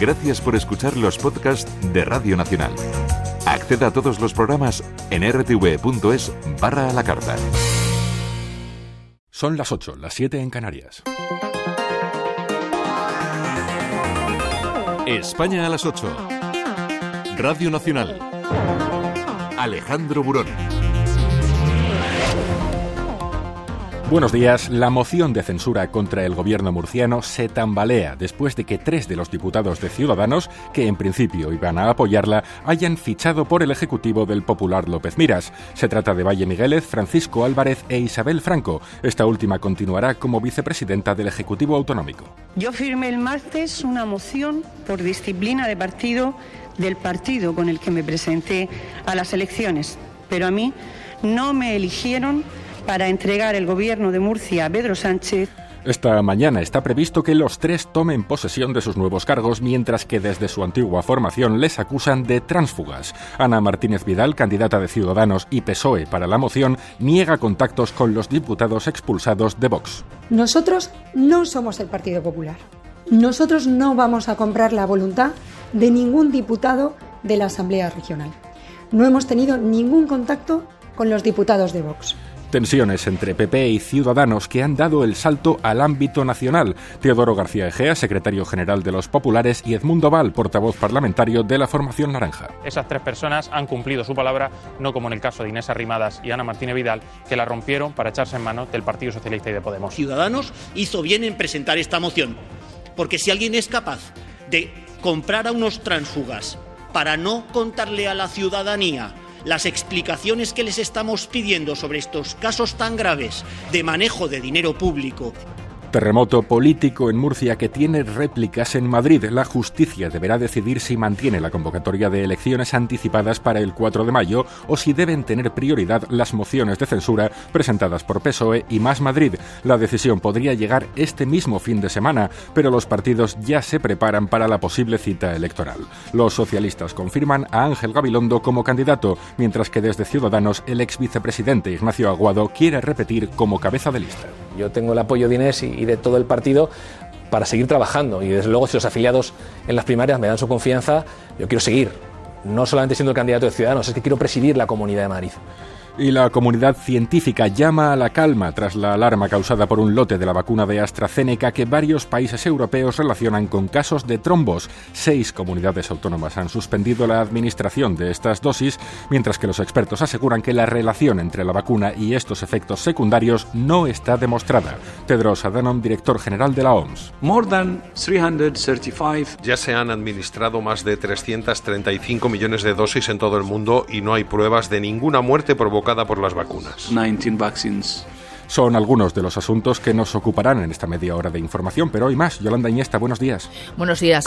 Gracias por escuchar los podcasts de Radio Nacional. Acceda a todos los programas en rtv.es barra a la carta. Son las 8, las 7 en Canarias. España a las 8. Radio Nacional. Alejandro Burón. Buenos días. La moción de censura contra el gobierno murciano se tambalea después de que tres de los diputados de Ciudadanos, que en principio iban a apoyarla, hayan fichado por el Ejecutivo del Popular López Miras. Se trata de Valle Migueles, Francisco Álvarez e Isabel Franco. Esta última continuará como vicepresidenta del Ejecutivo Autonómico. Yo firmé el martes una moción por disciplina de partido del partido con el que me presenté a las elecciones, pero a mí no me eligieron para entregar el gobierno de Murcia a Pedro Sánchez. Esta mañana está previsto que los tres tomen posesión de sus nuevos cargos, mientras que desde su antigua formación les acusan de tránsfugas. Ana Martínez Vidal, candidata de Ciudadanos y PSOE para la moción, niega contactos con los diputados expulsados de Vox. Nosotros no somos el Partido Popular. Nosotros no vamos a comprar la voluntad de ningún diputado de la Asamblea Regional. No hemos tenido ningún contacto con los diputados de Vox. Tensiones entre PP y Ciudadanos que han dado el salto al ámbito nacional. Teodoro García Egea, secretario general de los Populares, y Edmundo Val, portavoz parlamentario de la Formación Naranja. Esas tres personas han cumplido su palabra, no como en el caso de Inés Arrimadas y Ana Martínez Vidal, que la rompieron para echarse en manos del Partido Socialista y de Podemos. Ciudadanos hizo bien en presentar esta moción, porque si alguien es capaz de comprar a unos transfugas para no contarle a la ciudadanía las explicaciones que les estamos pidiendo sobre estos casos tan graves de manejo de dinero público Terremoto político en Murcia que tiene réplicas en Madrid. La justicia deberá decidir si mantiene la convocatoria de elecciones anticipadas para el 4 de mayo o si deben tener prioridad las mociones de censura presentadas por PSOE y Más Madrid. La decisión podría llegar este mismo fin de semana, pero los partidos ya se preparan para la posible cita electoral. Los socialistas confirman a Ángel Gabilondo como candidato, mientras que desde Ciudadanos el ex vicepresidente Ignacio Aguado quiere repetir como cabeza de lista. Yo tengo el apoyo de Inés y de todo el partido para seguir trabajando. Y desde luego si los afiliados en las primarias me dan su confianza, yo quiero seguir, no solamente siendo el candidato de Ciudadanos, es que quiero presidir la Comunidad de Madrid y la comunidad científica llama a la calma tras la alarma causada por un lote de la vacuna de AstraZeneca que varios países europeos relacionan con casos de trombos. Seis comunidades autónomas han suspendido la administración de estas dosis, mientras que los expertos aseguran que la relación entre la vacuna y estos efectos secundarios no está demostrada. Tedros Adhanom, director general de la OMS. Ya se han administrado más de 335 millones de dosis en todo el mundo y no hay pruebas de ninguna muerte provocada por las vacunas. Son algunos de los asuntos que nos ocuparán en esta media hora de información, pero hoy más. Yolanda Iñesta, buenos días. Buenos días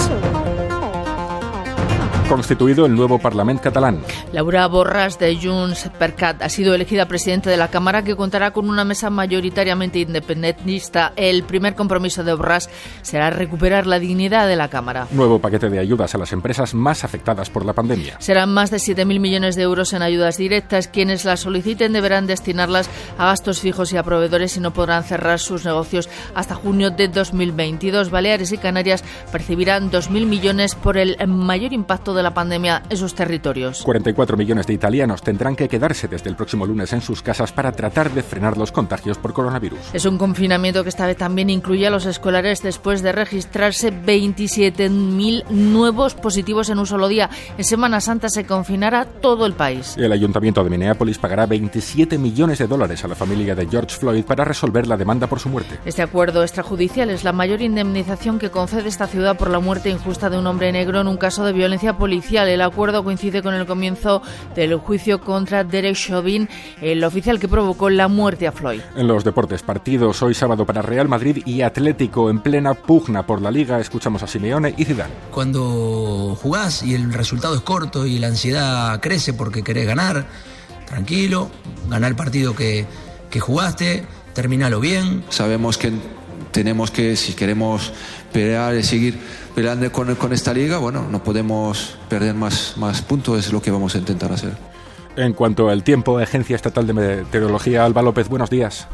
constituido el nuevo Parlamento catalán. Laura Borras de Junts per Cat ha sido elegida presidenta de la Cámara que contará con una mesa mayoritariamente independentista. El primer compromiso de Borras será recuperar la dignidad de la Cámara. Nuevo paquete de ayudas a las empresas más afectadas por la pandemia. Serán más de 7.000 millones de euros en ayudas directas. Quienes las soliciten deberán destinarlas a gastos fijos y a proveedores y no podrán cerrar sus negocios hasta junio de 2022. Baleares y Canarias percibirán 2.000 millones por el mayor impacto de la pandemia en sus territorios. 44 millones de italianos tendrán que quedarse desde el próximo lunes en sus casas para tratar de frenar los contagios por coronavirus. Es un confinamiento que esta vez también incluye a los escolares después de registrarse 27.000 nuevos positivos en un solo día. En Semana Santa se confinará todo el país. El ayuntamiento de Minneapolis pagará 27 millones de dólares a la familia de George Floyd para resolver la demanda por su muerte. Este acuerdo extrajudicial es la mayor indemnización que concede esta ciudad por la muerte injusta de un hombre negro en un caso de violencia política el acuerdo coincide con el comienzo del juicio contra Derek Chauvin, el oficial que provocó la muerte a Floyd. En los deportes, partidos hoy sábado para Real Madrid y Atlético en plena pugna por la Liga. Escuchamos a Simeone y Zidane. Cuando jugás y el resultado es corto y la ansiedad crece porque querés ganar, tranquilo, ganar el partido que, que jugaste, terminalo bien. Sabemos que tenemos que, si queremos pelear y seguir peleando con, esta liga, bueno, no podemos perder más, más puntos, es lo que vamos a intentar hacer. En cuanto al tiempo, Agencia Estatal de Meteorología, Alba López, buenos días.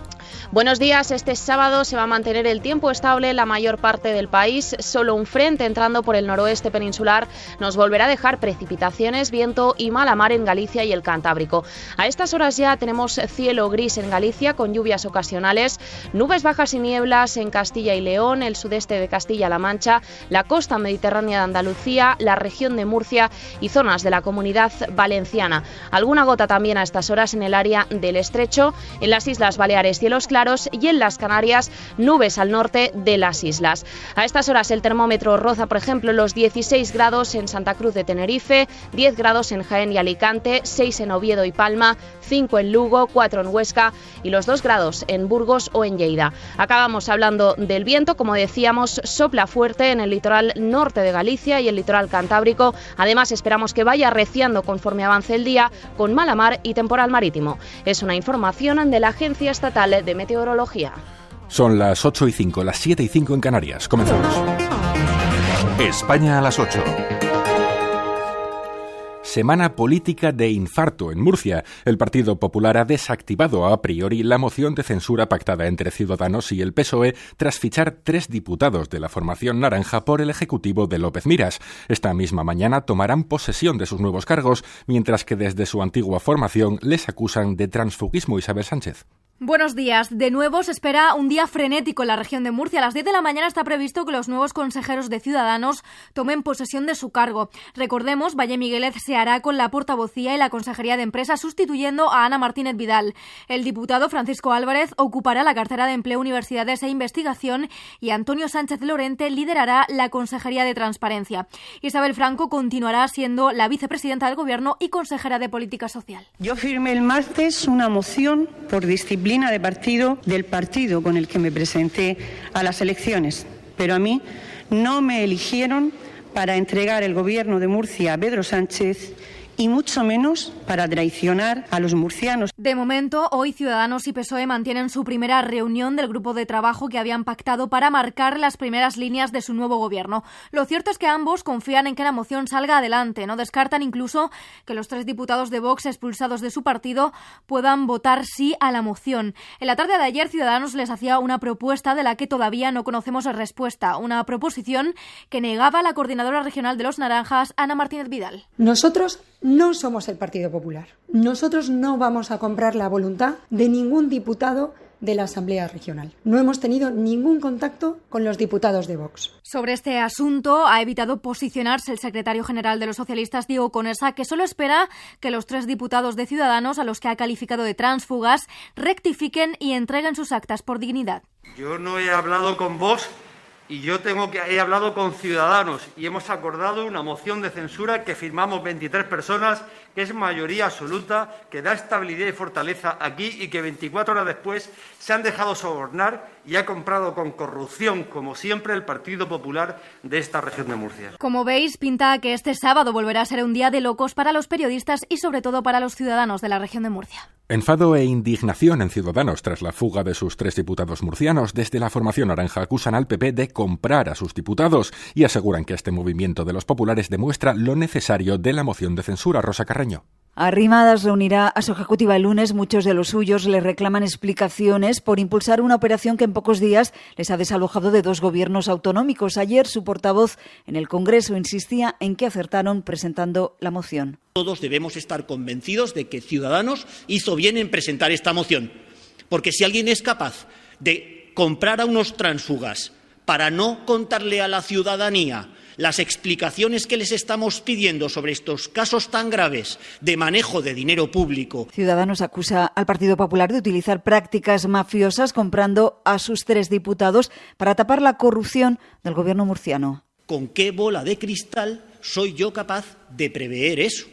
Buenos días. Este sábado se va a mantener el tiempo estable en la mayor parte del país. Solo un frente entrando por el noroeste peninsular nos volverá a dejar precipitaciones, viento y mala mar en Galicia y el Cantábrico. A estas horas ya tenemos cielo gris en Galicia con lluvias ocasionales, nubes bajas y nieblas en Castilla y León, el sudeste de Castilla-La Mancha, la costa mediterránea de Andalucía, la región de Murcia y zonas de la comunidad valenciana. Alguna gota también a estas horas en el área del estrecho, en las Islas Baleares cielos claros y en las Canarias nubes al norte de las islas. A estas horas el termómetro roza, por ejemplo, los 16 grados en Santa Cruz de Tenerife, 10 grados en Jaén y Alicante, 6 en Oviedo y Palma, 5 en Lugo, 4 en Huesca y los 2 grados en Burgos o en Lleida. Acabamos hablando del viento, como decíamos, sopla fuerte en el litoral norte de Galicia y el litoral cantábrico. Además, esperamos que vaya reciando conforme avance el día con mala mar y temporal marítimo. Es una información de la Agencia Estatal de Meteorología meteorología. Son las 8 y 5, las 7 y 5 en Canarias. Comenzamos. España a las 8. Semana política de infarto en Murcia. El Partido Popular ha desactivado a priori la moción de censura pactada entre Ciudadanos y el PSOE tras fichar tres diputados de la formación naranja por el Ejecutivo de López Miras. Esta misma mañana tomarán posesión de sus nuevos cargos, mientras que desde su antigua formación les acusan de transfugismo Isabel Sánchez. Buenos días. De nuevo se espera un día frenético en la región de Murcia. A las 10 de la mañana está previsto que los nuevos consejeros de Ciudadanos tomen posesión de su cargo. Recordemos, Valle Miguelet se hará con la portavocía y la Consejería de Empresa sustituyendo a Ana Martínez Vidal. El diputado Francisco Álvarez ocupará la cartera de Empleo, Universidades e Investigación y Antonio Sánchez Lorente liderará la Consejería de Transparencia. Isabel Franco continuará siendo la vicepresidenta del Gobierno y consejera de Política Social. Yo firmé el martes una moción por disciplina de partido del partido con el que me presenté a las elecciones. Pero a mí no me eligieron para entregar el gobierno de Murcia a Pedro Sánchez y mucho menos para traicionar a los murcianos. De momento, hoy Ciudadanos y PSOE mantienen su primera reunión del grupo de trabajo que habían pactado para marcar las primeras líneas de su nuevo gobierno. Lo cierto es que ambos confían en que la moción salga adelante. No descartan incluso que los tres diputados de Vox expulsados de su partido puedan votar sí a la moción. En la tarde de ayer, Ciudadanos les hacía una propuesta de la que todavía no conocemos respuesta. Una proposición que negaba la coordinadora regional de los Naranjas, Ana Martínez Vidal. Nosotros no somos el Partido Popular. Nosotros no vamos a comprar la voluntad de ningún diputado de la Asamblea Regional. No hemos tenido ningún contacto con los diputados de Vox. Sobre este asunto ha evitado posicionarse el secretario general de los socialistas, Diego Conesa, que solo espera que los tres diputados de Ciudadanos, a los que ha calificado de tránsfugas, rectifiquen y entreguen sus actas por dignidad. Yo no he hablado con Vox y yo tengo que he hablado con ciudadanos y hemos acordado una moción de censura que firmamos 23 personas, que es mayoría absoluta, que da estabilidad y fortaleza aquí y que 24 horas después se han dejado sobornar y ha comprado con corrupción, como siempre, el Partido Popular de esta región de Murcia. Como veis, pinta que este sábado volverá a ser un día de locos para los periodistas y sobre todo para los ciudadanos de la región de Murcia. Enfado e indignación en Ciudadanos tras la fuga de sus tres diputados murcianos. Desde la formación naranja acusan al PP de comprar a sus diputados y aseguran que este movimiento de los populares demuestra lo necesario de la moción de censura. Rosa Carreño. Arrimadas reunirá a su ejecutiva el lunes. Muchos de los suyos le reclaman explicaciones por impulsar una operación que en pocos días les ha desalojado de dos gobiernos autonómicos. Ayer su portavoz en el Congreso insistía en que acertaron presentando la moción. Todos debemos estar convencidos de que Ciudadanos hizo bien en presentar esta moción, porque si alguien es capaz de comprar a unos tránsfugas para no contarle a la ciudadanía las explicaciones que les estamos pidiendo sobre estos casos tan graves de manejo de dinero público. Ciudadanos acusa al Partido Popular de utilizar prácticas mafiosas comprando a sus tres diputados para tapar la corrupción del gobierno murciano. ¿Con qué bola de cristal soy yo capaz de prever eso?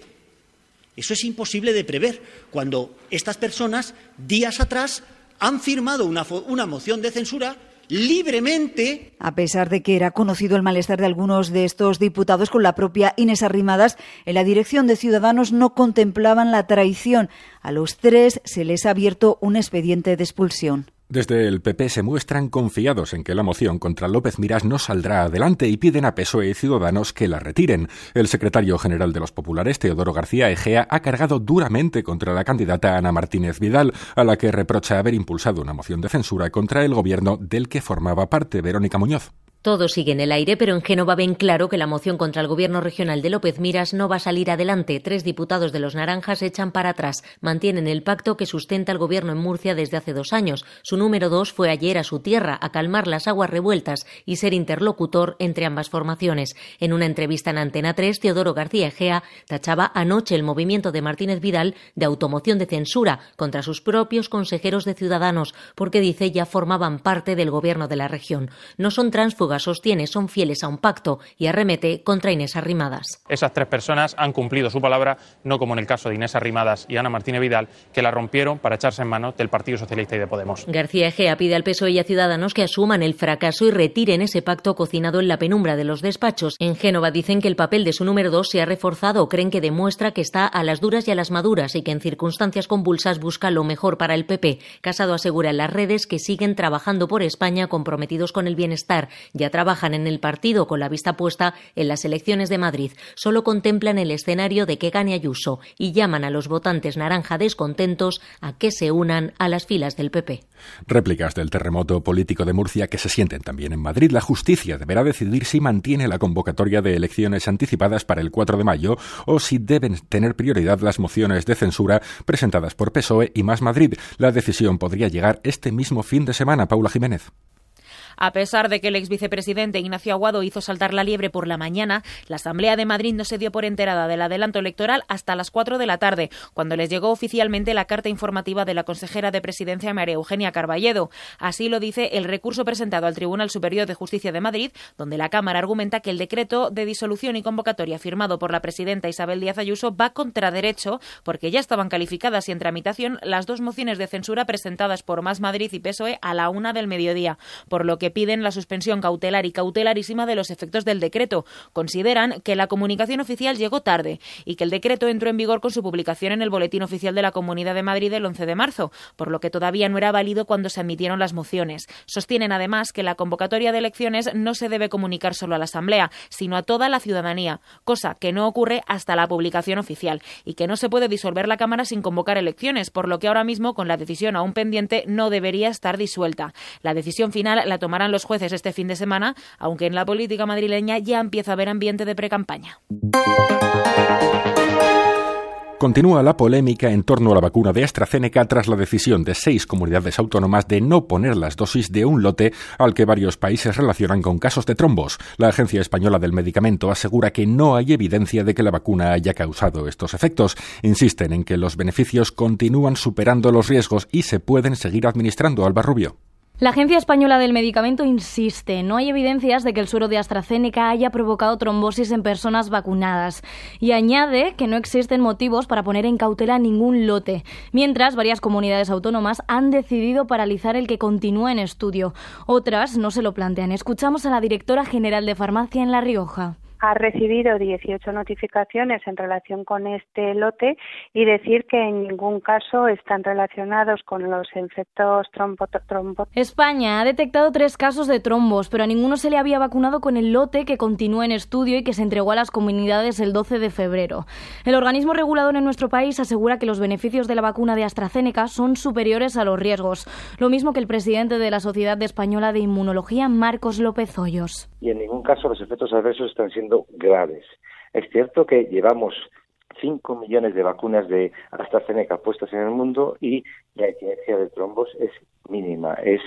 Eso es imposible de prever cuando estas personas días atrás han firmado una, una moción de censura libremente. A pesar de que era conocido el malestar de algunos de estos diputados con la propia Inés Arrimadas, en la dirección de Ciudadanos no contemplaban la traición. A los tres se les ha abierto un expediente de expulsión. Desde el PP se muestran confiados en que la moción contra López Miras no saldrá adelante y piden a PSOE y Ciudadanos que la retiren. El secretario general de los populares, Teodoro García Egea, ha cargado duramente contra la candidata Ana Martínez Vidal, a la que reprocha haber impulsado una moción de censura contra el gobierno del que formaba parte Verónica Muñoz. Todo sigue en el aire, pero en Génova ven claro que la moción contra el gobierno regional de López Miras no va a salir adelante. Tres diputados de los naranjas echan para atrás. Mantienen el pacto que sustenta el gobierno en Murcia desde hace dos años. Su número dos fue ayer a su tierra a calmar las aguas revueltas y ser interlocutor entre ambas formaciones. En una entrevista en Antena 3, Teodoro García Egea tachaba anoche el movimiento de Martínez Vidal de automoción de censura contra sus propios consejeros de Ciudadanos, porque dice ya formaban parte del gobierno de la región. No son transfugas sostiene son fieles a un pacto y arremete contra Inés Arrimadas. Esas tres personas han cumplido su palabra, no como en el caso de Inés Arrimadas y Ana Martínez Vidal, que la rompieron para echarse en manos del Partido Socialista y de Podemos. García Egea pide al PSOE y a Ciudadanos que asuman el fracaso y retiren ese pacto cocinado en la penumbra de los despachos. En Génova dicen que el papel de su número dos se ha reforzado o creen que demuestra que está a las duras y a las maduras y que en circunstancias convulsas busca lo mejor para el PP. Casado asegura en las redes que siguen trabajando por España comprometidos con el bienestar. Ya trabajan en el partido con la vista puesta en las elecciones de Madrid. Solo contemplan el escenario de que gane Ayuso y llaman a los votantes naranja descontentos a que se unan a las filas del PP. Réplicas del terremoto político de Murcia que se sienten también en Madrid. La justicia deberá decidir si mantiene la convocatoria de elecciones anticipadas para el 4 de mayo o si deben tener prioridad las mociones de censura presentadas por PSOE y Más Madrid. La decisión podría llegar este mismo fin de semana. Paula Jiménez. A pesar de que el ex vicepresidente Ignacio Aguado hizo saltar la liebre por la mañana, la Asamblea de Madrid no se dio por enterada del adelanto electoral hasta las 4 de la tarde, cuando les llegó oficialmente la carta informativa de la consejera de presidencia María Eugenia Carballedo. Así lo dice el recurso presentado al Tribunal Superior de Justicia de Madrid, donde la Cámara argumenta que el decreto de disolución y convocatoria firmado por la presidenta Isabel Díaz Ayuso va contra derecho porque ya estaban calificadas y en tramitación las dos mociones de censura presentadas por Más Madrid y PSOE a la una del mediodía, por lo que piden la suspensión cautelar y cautelarísima de los efectos del decreto. Consideran que la comunicación oficial llegó tarde y que el decreto entró en vigor con su publicación en el Boletín Oficial de la Comunidad de Madrid el 11 de marzo, por lo que todavía no era válido cuando se admitieron las mociones. Sostienen además que la convocatoria de elecciones no se debe comunicar solo a la Asamblea, sino a toda la ciudadanía, cosa que no ocurre hasta la publicación oficial, y que no se puede disolver la Cámara sin convocar elecciones, por lo que ahora mismo, con la decisión aún pendiente, no debería estar disuelta. La decisión final la tomará tomarán los jueces este fin de semana, aunque en la política madrileña ya empieza a haber ambiente de precampaña. Continúa la polémica en torno a la vacuna de AstraZeneca tras la decisión de seis comunidades autónomas de no poner las dosis de un lote al que varios países relacionan con casos de trombos. La Agencia Española del Medicamento asegura que no hay evidencia de que la vacuna haya causado estos efectos. Insisten en que los beneficios continúan superando los riesgos y se pueden seguir administrando. Alba Rubio. La Agencia Española del Medicamento insiste, no hay evidencias de que el suero de AstraZeneca haya provocado trombosis en personas vacunadas y añade que no existen motivos para poner en cautela ningún lote, mientras varias comunidades autónomas han decidido paralizar el que continúa en estudio. Otras no se lo plantean. Escuchamos a la directora general de farmacia en La Rioja ha recibido 18 notificaciones en relación con este lote y decir que en ningún caso están relacionados con los efectos trombo, España ha detectado tres casos de trombos, pero a ninguno se le había vacunado con el lote que continúa en estudio y que se entregó a las comunidades el 12 de febrero. El organismo regulador en nuestro país asegura que los beneficios de la vacuna de AstraZeneca son superiores a los riesgos, lo mismo que el presidente de la Sociedad Española de Inmunología, Marcos López Hoyos. Y en ningún caso los efectos adversos están siendo graves. Es cierto que llevamos 5 millones de vacunas de AstraZeneca puestas en el mundo y la incidencia de trombos es mínima, es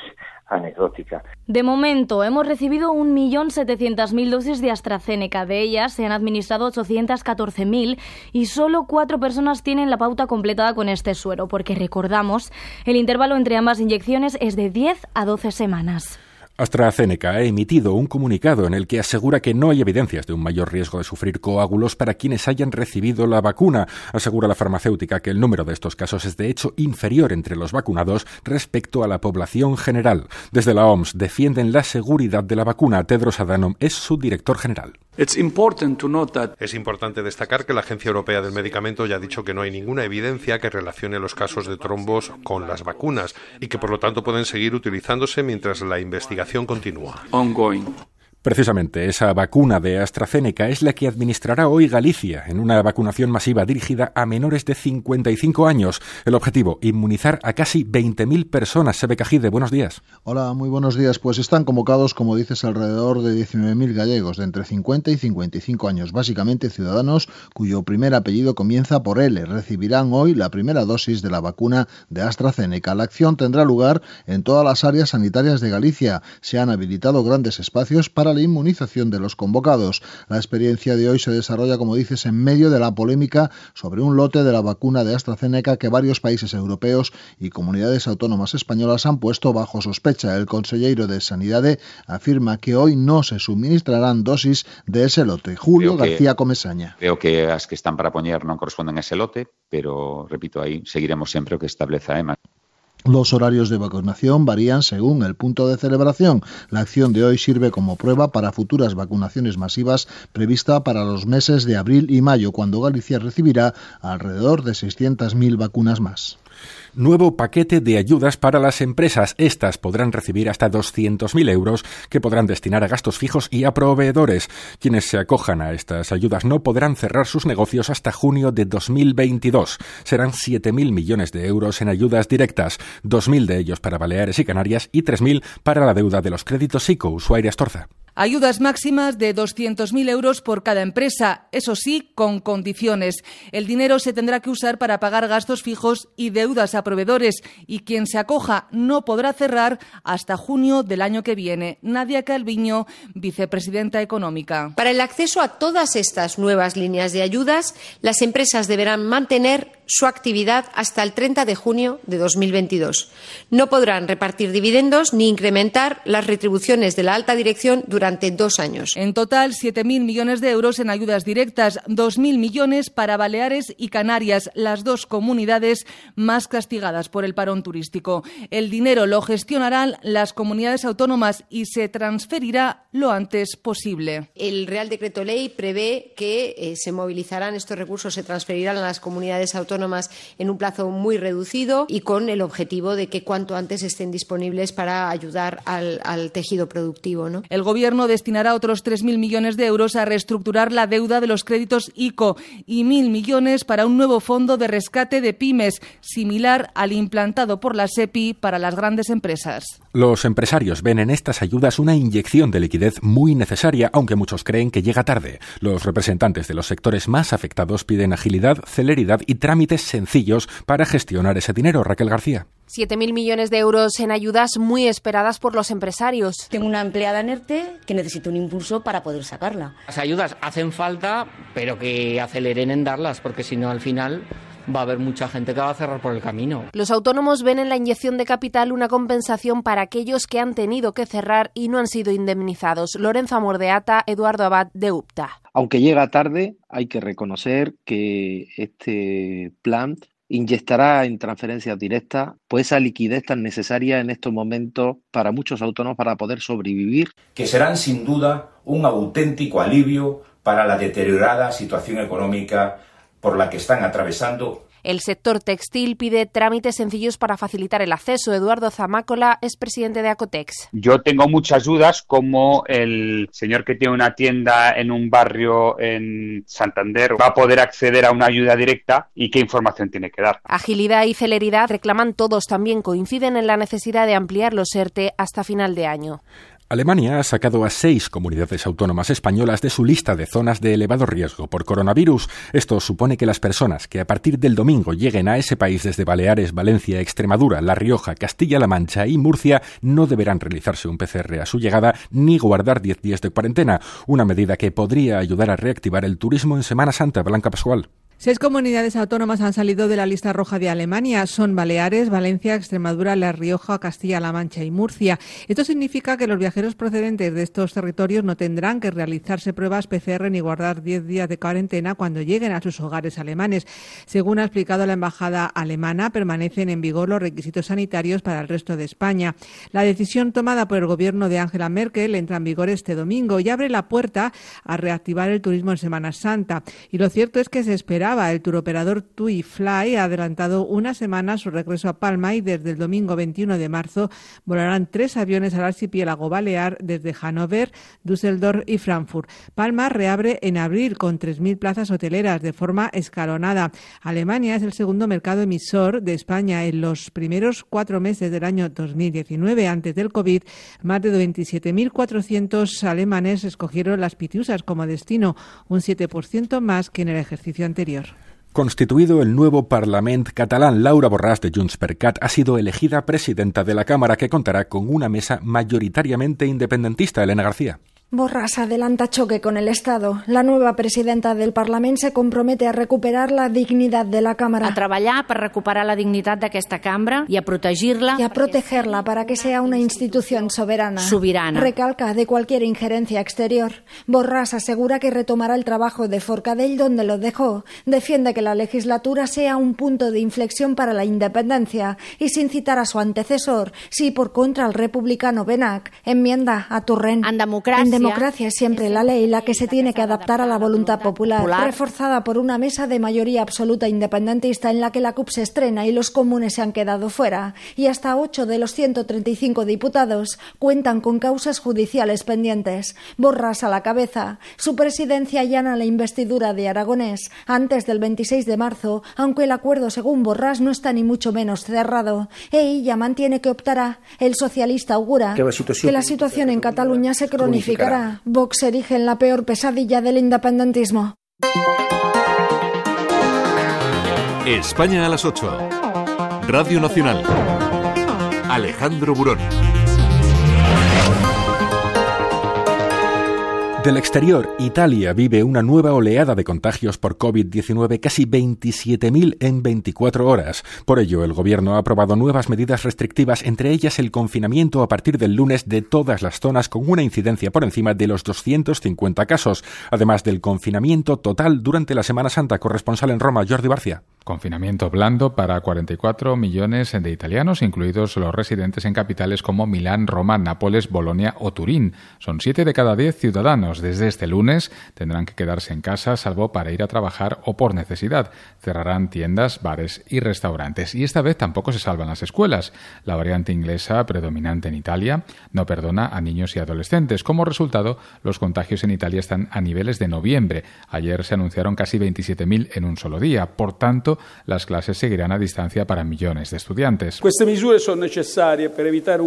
anecdótica. De momento, hemos recibido 1.700.000 dosis de AstraZeneca. De ellas se han administrado 814.000 y solo cuatro personas tienen la pauta completada con este suero, porque recordamos, el intervalo entre ambas inyecciones es de 10 a 12 semanas. AstraZeneca ha emitido un comunicado en el que asegura que no hay evidencias de un mayor riesgo de sufrir coágulos para quienes hayan recibido la vacuna. Asegura la farmacéutica que el número de estos casos es de hecho inferior entre los vacunados respecto a la población general. Desde la OMS defienden la seguridad de la vacuna. Tedros Adhanom es su director general. Es importante destacar que la Agencia Europea del Medicamento ya ha dicho que no hay ninguna evidencia que relacione los casos de trombos con las vacunas y que por lo tanto pueden seguir utilizándose mientras la investigación continúa. Precisamente esa vacuna de AstraZeneca es la que administrará hoy Galicia en una vacunación masiva dirigida a menores de 55 años. El objetivo, inmunizar a casi 20.000 personas. Sebe Cajide, buenos días. Hola, muy buenos días. Pues están convocados, como dices, alrededor de 19.000 gallegos de entre 50 y 55 años, básicamente ciudadanos cuyo primer apellido comienza por L. Recibirán hoy la primera dosis de la vacuna de AstraZeneca. La acción tendrá lugar en todas las áreas sanitarias de Galicia. Se han habilitado grandes espacios para la inmunización de los convocados. La experiencia de hoy se desarrolla, como dices, en medio de la polémica sobre un lote de la vacuna de AstraZeneca que varios países europeos y comunidades autónomas españolas han puesto bajo sospecha. El consejero de Sanidad afirma que hoy no se suministrarán dosis de ese lote. Julio García Comesaña. Creo que las que están para poner no corresponden a ese lote, pero repito, ahí seguiremos siempre lo que establece EMA. Los horarios de vacunación varían según el punto de celebración. La acción de hoy sirve como prueba para futuras vacunaciones masivas prevista para los meses de abril y mayo, cuando Galicia recibirá alrededor de 600.000 vacunas más. Nuevo paquete de ayudas para las empresas. Estas podrán recibir hasta 200.000 euros que podrán destinar a gastos fijos y a proveedores. Quienes se acojan a estas ayudas no podrán cerrar sus negocios hasta junio de 2022. Serán 7.000 millones de euros en ayudas directas, 2.000 de ellos para Baleares y Canarias y 3.000 para la deuda de los créditos ICO, Usuaria Astorza. Ayudas máximas de 200.000 euros por cada empresa, eso sí, con condiciones. El dinero se tendrá que usar para pagar gastos fijos y deudas a proveedores y quien se acoja no podrá cerrar hasta junio del año que viene. Nadia Calviño, vicepresidenta económica. Para el acceso a todas estas nuevas líneas de ayudas, las empresas deberán mantener su actividad hasta el 30 de junio de 2022. No podrán repartir dividendos ni incrementar las retribuciones de la alta dirección durante dos años. En total, 7.000 millones de euros en ayudas directas, 2.000 millones para Baleares y Canarias, las dos comunidades más castigadas por el parón turístico. El dinero lo gestionarán las comunidades autónomas y se transferirá lo antes posible. El Real Decreto Ley prevé que eh, se movilizarán estos recursos, se transferirán a las comunidades autónomas en un plazo muy reducido y con el objetivo de que cuanto antes estén disponibles para ayudar al, tejido productivo. El Gobierno destinará otros 3.000 millones de euros a reestructurar la deuda de los créditos ICO y 1.000 millones para un nuevo fondo de rescate de pymes, similar al implantado por la SEPI para las grandes empresas. Los empresarios ven en estas ayudas una inyección de liquidez muy necesaria, aunque muchos creen que llega tarde. Los representantes de los sectores más afectados piden agilidad, celeridad y trámite sencillos para gestionar ese dinero. Raquel García. 7.000 millones de euros en ayudas muy esperadas por los empresarios. Tengo una empleada en ERTE que necesita un impulso para poder sacarla. Las ayudas hacen falta, pero que aceleren en darlas, porque si no, al final va a haber mucha gente que va a cerrar por el camino. Los autónomos ven en la inyección de capital una compensación para aquellos que han tenido que cerrar y no han sido indemnizados. Lorenzo Amordeata, Eduardo Abad de UPTA. Aunque llega tarde, hay que reconocer que este plan inyectará en transferencias directas pues esa liquidez tan necesaria en estos momentos para muchos autónomos para poder sobrevivir. Que serán sin duda un auténtico alivio para la deteriorada situación económica por la que están atravesando el sector textil pide trámites sencillos para facilitar el acceso. Eduardo Zamácola es presidente de Acotex. Yo tengo muchas dudas como el señor que tiene una tienda en un barrio en Santander va a poder acceder a una ayuda directa y qué información tiene que dar. Agilidad y celeridad reclaman todos. También coinciden en la necesidad de ampliar los ERTE hasta final de año. Alemania ha sacado a seis comunidades autónomas españolas de su lista de zonas de elevado riesgo por coronavirus. Esto supone que las personas que a partir del domingo lleguen a ese país desde Baleares, Valencia, Extremadura, La Rioja, Castilla-La Mancha y Murcia no deberán realizarse un PCR a su llegada ni guardar 10 días de cuarentena, una medida que podría ayudar a reactivar el turismo en Semana Santa. Blanca Pascual. Seis comunidades autónomas han salido de la lista roja de Alemania. Son Baleares, Valencia, Extremadura, La Rioja, Castilla-La Mancha y Murcia. Esto significa que los viajeros procedentes de estos territorios no tendrán que realizarse pruebas PCR ni guardar 10 días de cuarentena cuando lleguen a sus hogares alemanes. Según ha explicado la embajada alemana, permanecen en vigor los requisitos sanitarios para el resto de España. La decisión tomada por el gobierno de Angela Merkel entra en vigor este domingo y abre la puerta a reactivar el turismo en Semana Santa. Y lo cierto es que se espera el turoperador TUI Fly ha adelantado una semana su regreso a Palma y desde el domingo 21 de marzo volarán tres aviones al archipiélago balear desde Hannover, Düsseldorf y Frankfurt. Palma reabre en abril con 3.000 plazas hoteleras de forma escalonada. Alemania es el segundo mercado emisor de España. En los primeros cuatro meses del año 2019, antes del COVID, más de 27.400 alemanes escogieron las Pitiusas como destino, un 7% más que en el ejercicio anterior. Constituido el nuevo Parlamento catalán, Laura Borràs de Junts per Cat ha sido elegida presidenta de la Cámara que contará con una mesa mayoritariamente independentista, Elena García. Borras adelanta choque con el Estado. La nueva presidenta del Parlament se compromete a recuperar la dignitat de la Càmera. A treballar per recuperar la dignitat d'aquesta cambra i a protegir-la. Y a protegerla para que sea una institución soberana. Sobirana. Recalca de cualquier injerencia exterior. Borras asegura que retomará el trabajo de Forcadell donde lo dejó. Defiende que la legislatura sea un punto de inflexión para la independencia y sin citar a su antecesor, si por contra el republicano Benac enmienda a Torrent. En democràcia en democracia es siempre la ley la que se tiene que adaptar a la voluntad popular, reforzada por una mesa de mayoría absoluta independentista en la que la CUP se estrena y los comunes se han quedado fuera, y hasta ocho de los 135 diputados cuentan con causas judiciales pendientes. Borras a la cabeza. Su presidencia allana la investidura de Aragonés antes del 26 de marzo, aunque el acuerdo según Borras no está ni mucho menos cerrado. E ella mantiene que optará. El socialista augura que la situación en Cataluña se cronificará Vox erige en la peor pesadilla del independentismo. España a las 8. Radio Nacional. Alejandro Burón. Del exterior, Italia vive una nueva oleada de contagios por COVID-19, casi 27.000 en 24 horas. Por ello, el gobierno ha aprobado nuevas medidas restrictivas, entre ellas el confinamiento a partir del lunes de todas las zonas con una incidencia por encima de los 250 casos, además del confinamiento total durante la Semana Santa. Corresponsal en Roma, Jordi Barcia. Confinamiento blando para 44 millones de italianos, incluidos los residentes en capitales como Milán, Roma, Nápoles, Bolonia o Turín. Son 7 de cada 10 ciudadanos. Desde este lunes tendrán que quedarse en casa, salvo para ir a trabajar o por necesidad. Cerrarán tiendas, bares y restaurantes. Y esta vez tampoco se salvan las escuelas. La variante inglesa, predominante en Italia, no perdona a niños y adolescentes. Como resultado, los contagios en Italia están a niveles de noviembre. Ayer se anunciaron casi 27.000 en un solo día. Por tanto, las clases seguirán a distancia para millones de estudiantes.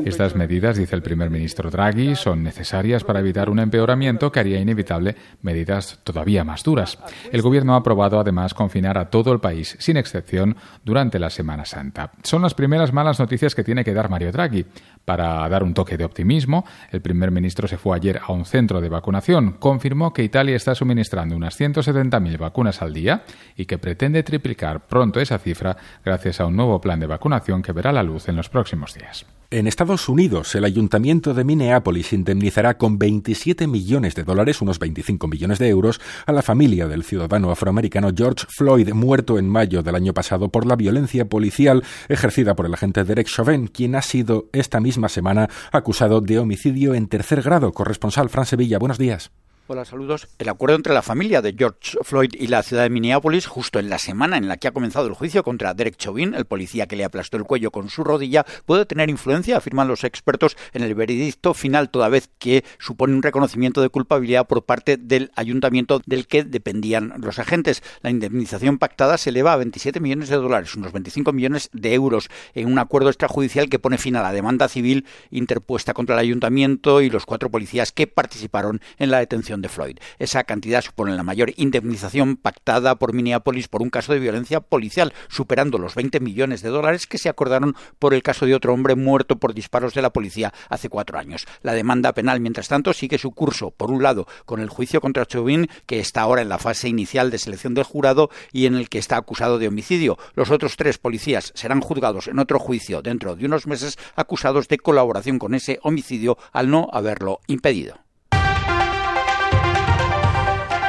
Estas medidas, dice el primer ministro Draghi, son necesarias para evitar un empeoramiento que haría inevitable medidas todavía más duras. El gobierno ha aprobado además confinar a todo el país, sin excepción, durante la Semana Santa. Son las primeras malas noticias que tiene que dar Mario Draghi. Para dar un toque de optimismo, el primer ministro se fue ayer a un centro de vacunación. Confirmó que Italia está suministrando unas 170.000 vacunas al día y que pretende triplicar pronto esa cifra gracias a un nuevo plan de vacunación que verá la luz en los próximos días. En Estados Unidos, el ayuntamiento de Minneapolis indemnizará con 27 millones de dólares, unos 25 millones de euros, a la familia del ciudadano afroamericano George Floyd, muerto en mayo del año pasado por la violencia policial ejercida por el agente Derek Chauvin, quien ha sido esta misma semana acusado de homicidio en tercer grado. Corresponsal Fran Sevilla, buenos días. El acuerdo entre la familia de George Floyd y la ciudad de Minneapolis, justo en la semana en la que ha comenzado el juicio contra Derek Chauvin, el policía que le aplastó el cuello con su rodilla, puede tener influencia, afirman los expertos, en el veredicto final, toda vez que supone un reconocimiento de culpabilidad por parte del ayuntamiento del que dependían los agentes. La indemnización pactada se eleva a 27 millones de dólares, unos 25 millones de euros, en un acuerdo extrajudicial que pone fin a la demanda civil interpuesta contra el ayuntamiento y los cuatro policías que participaron en la detención de Floyd. Esa cantidad supone la mayor indemnización pactada por Minneapolis por un caso de violencia policial, superando los 20 millones de dólares que se acordaron por el caso de otro hombre muerto por disparos de la policía hace cuatro años. La demanda penal, mientras tanto, sigue su curso, por un lado, con el juicio contra Chauvin, que está ahora en la fase inicial de selección del jurado y en el que está acusado de homicidio. Los otros tres policías serán juzgados en otro juicio dentro de unos meses acusados de colaboración con ese homicidio al no haberlo impedido.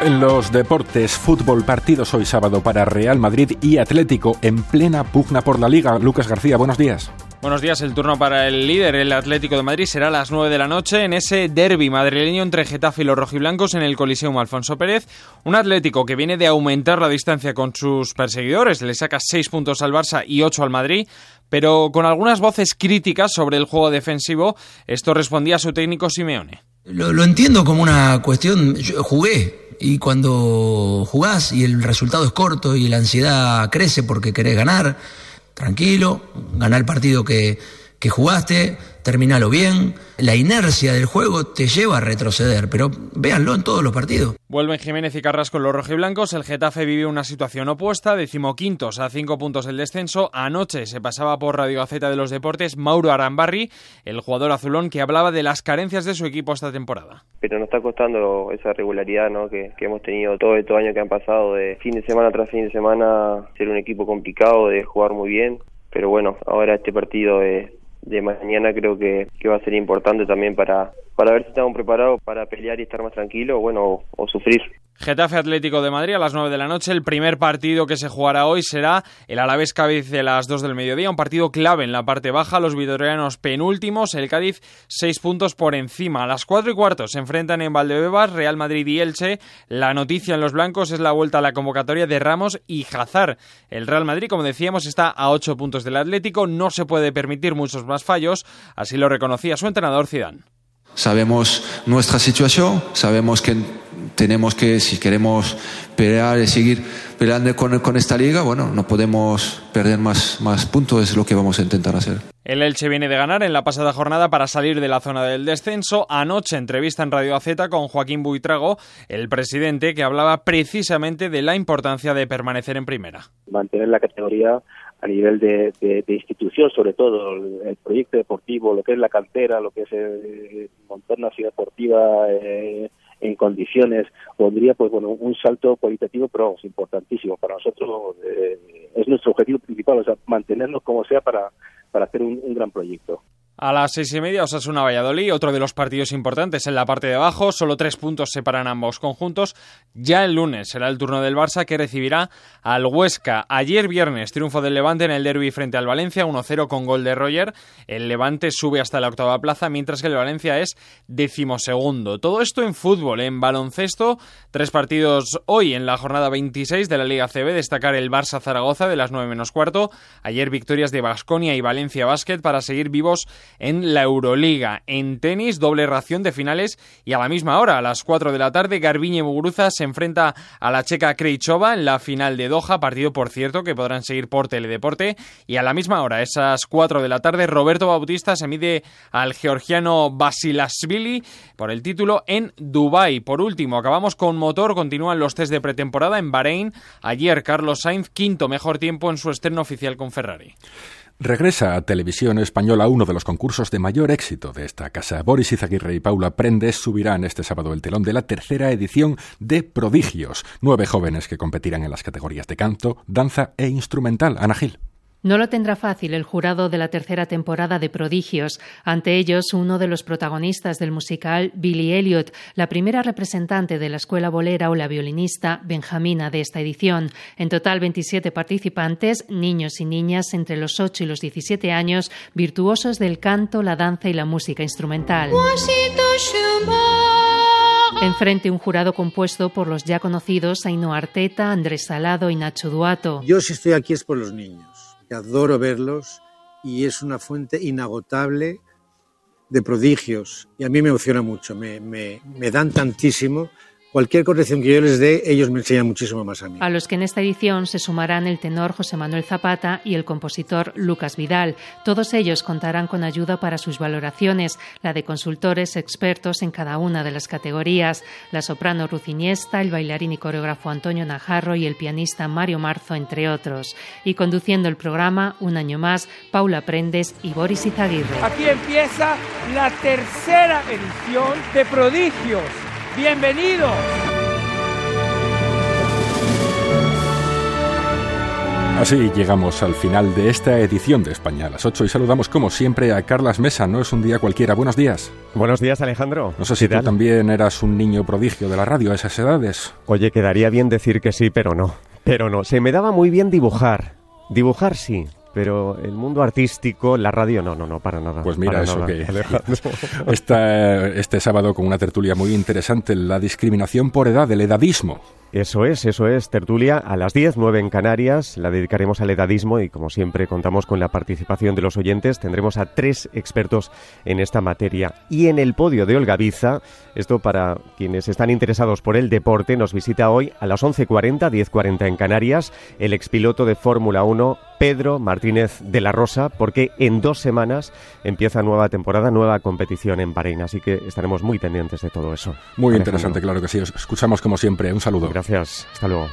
En los deportes, fútbol, partidos hoy sábado para Real Madrid y Atlético en plena pugna por la liga. Lucas García, buenos días. Buenos días, el turno para el líder, el Atlético de Madrid, será a las 9 de la noche en ese derby madrileño entre Getafe y los rojiblancos en el Coliseum Alfonso Pérez. Un Atlético que viene de aumentar la distancia con sus perseguidores, le saca 6 puntos al Barça y 8 al Madrid, pero con algunas voces críticas sobre el juego defensivo, esto respondía a su técnico Simeone. Lo, lo entiendo como una cuestión, yo jugué y cuando jugás y el resultado es corto y la ansiedad crece porque querés ganar, tranquilo, ganar el partido que, que jugaste, terminalo bien. La inercia del juego te lleva a retroceder, pero véanlo en todos los partidos. Vuelven Jiménez y Carrasco en los rojiblancos. El Getafe vive una situación opuesta, decimoquintos a cinco puntos del descenso. Anoche se pasaba por Radio Gaceta de los Deportes Mauro Arambarri, el jugador azulón que hablaba de las carencias de su equipo esta temporada. Pero nos está costando esa regularidad ¿no? que, que hemos tenido todo estos años que han pasado, de fin de semana tras fin de semana, ser un equipo complicado, de jugar muy bien. Pero bueno, ahora este partido es de mañana creo que, que va a ser importante también para, para ver si estamos preparados para pelear y estar más tranquilos bueno, o, sufrir. Getafe Atlético de Madrid a las 9 de la noche. El primer partido que se jugará hoy será el Alavés Cádiz de las 2 del mediodía. Un partido clave en la parte baja. Los vitorianos penúltimos. El Cádiz 6 puntos por encima. A las 4 y cuarto se enfrentan en Valdebebas, Real Madrid y Elche. La noticia en los blancos es la vuelta a la convocatoria de Ramos y Hazard. El Real Madrid, como decíamos, está a 8 puntos del Atlético. No se puede permitir muchos más fallos. Así lo reconocía su entrenador Zidane. Sabemos nuestra situación, sabemos que tenemos que, si queremos pelear y seguir peleando con, con, esta liga, bueno, no podemos perder más, más puntos, es lo que vamos a intentar hacer. El Elche viene de ganar en la pasada jornada para salir de la zona del descenso. Anoche entrevista en Radio AZ con Joaquín Buitrago, el presidente, que hablaba precisamente de la importancia de permanecer en primera. Mantener la categoría a nivel de, de, institución, sobre todo el proyecto deportivo, lo que es la cantera, lo que es eh, montar una ciudad deportiva eh, en condiciones, pondría pues bueno un salto cualitativo, pero es importantísimo para nosotros eh, es nuestro objetivo principal, o sea, mantenernos como sea para para hacer un gran proyecto. A las seis y media, Osasuna Valladolid, otro de los partidos importantes en la parte de abajo. Solo tres puntos separan ambos conjuntos. Ya el lunes será el turno del Barça que recibirá al Huesca. Ayer viernes, triunfo del Levante en el derby frente al Valencia, 1-0 con gol de Roger. El Levante sube hasta la octava plaza, mientras que el Valencia es decimosegundo. Todo esto en fútbol, en baloncesto. Tres partidos hoy en la jornada 26 de la Liga CB. Destacar el Barça Zaragoza de las 9 menos cuarto. Ayer victorias de Basconia y Valencia Basket para seguir vivos en la Euroliga. En tenis, doble ración de finales y a la misma hora, a las 4 de la tarde, Garbiñe Muguruza se enfrenta a la checa Krejcova en la final de Doha, partido por cierto que podrán seguir por Teledeporte. Y a la misma hora, esas 4 de la tarde, Roberto Bautista se mide al georgiano Basilashvili por el título en Dubai. Por último, acabamos con motor, continúan los test de pretemporada en Bahrein. Ayer Carlos Sainz, quinto mejor tiempo en su estreno oficial con Ferrari. Regresa a Televisión Española uno de los concursos de mayor éxito de esta casa. Boris Izaguirre y Paula Prendes subirán este sábado el telón de la tercera edición de Prodigios. Nueve jóvenes que competirán en las categorías de canto, danza e instrumental. Ana Gil. No lo tendrá fácil el jurado de la tercera temporada de Prodigios. Ante ellos, uno de los protagonistas del musical, Billy Elliot, la primera representante de la escuela bolera o la violinista Benjamina de esta edición. En total, 27 participantes, niños y niñas entre los 8 y los 17 años, virtuosos del canto, la danza y la música instrumental. Enfrente un jurado compuesto por los ya conocidos Aino Arteta, Andrés Salado y Nacho Duato. Yo si estoy aquí es por los niños adoro verlos y es una fuente inagotable de prodigios. Y a mí me emociona mucho, me, me, me dan tantísimo cualquier corrección que yo les dé, ellos me enseñan muchísimo más a mí. A los que en esta edición se sumarán el tenor José Manuel Zapata y el compositor Lucas Vidal. Todos ellos contarán con ayuda para sus valoraciones, la de consultores expertos en cada una de las categorías, la soprano Ruth Iniesta, el bailarín y coreógrafo Antonio Najarro y el pianista Mario Marzo, entre otros. Y conduciendo el programa, un año más, Paula Prendes y Boris Izaguirre. Aquí empieza la tercera edición de Prodigios. Bienvenidos. Así llegamos al final de esta edición de España a las 8 y saludamos como siempre a Carlas Mesa. No es un día cualquiera. Buenos días. Buenos días, Alejandro. No sé si tú también eras un niño prodigio de la radio a esas edades. Oye, quedaría bien decir que sí, pero no. Pero no. Se me daba muy bien dibujar. Dibujar sí, pero el mundo artístico, la radio, no, no, no, para nada. Pues mira, eso que está este sábado con una tertulia muy interesante, la discriminación por edad, el edadismo. Eso es, eso es. Tertulia a las 10, 9 en Canarias. La dedicaremos al edadismo y, como siempre, contamos con la participación de los oyentes. Tendremos a tres expertos en esta materia. Y en el podio de Olga Biza, esto para quienes están interesados por el deporte, nos visita hoy a las 11.40, 10.40 en Canarias, el expiloto de Fórmula 1, Pedro Martínez de la Rosa, porque en dos semanas empieza nueva temporada, nueva competición en Bahrein. Así que estaremos muy pendientes de todo eso. Muy interesante, claro que sí. Os escuchamos como siempre. Un saludo. Gracias. Hasta luego.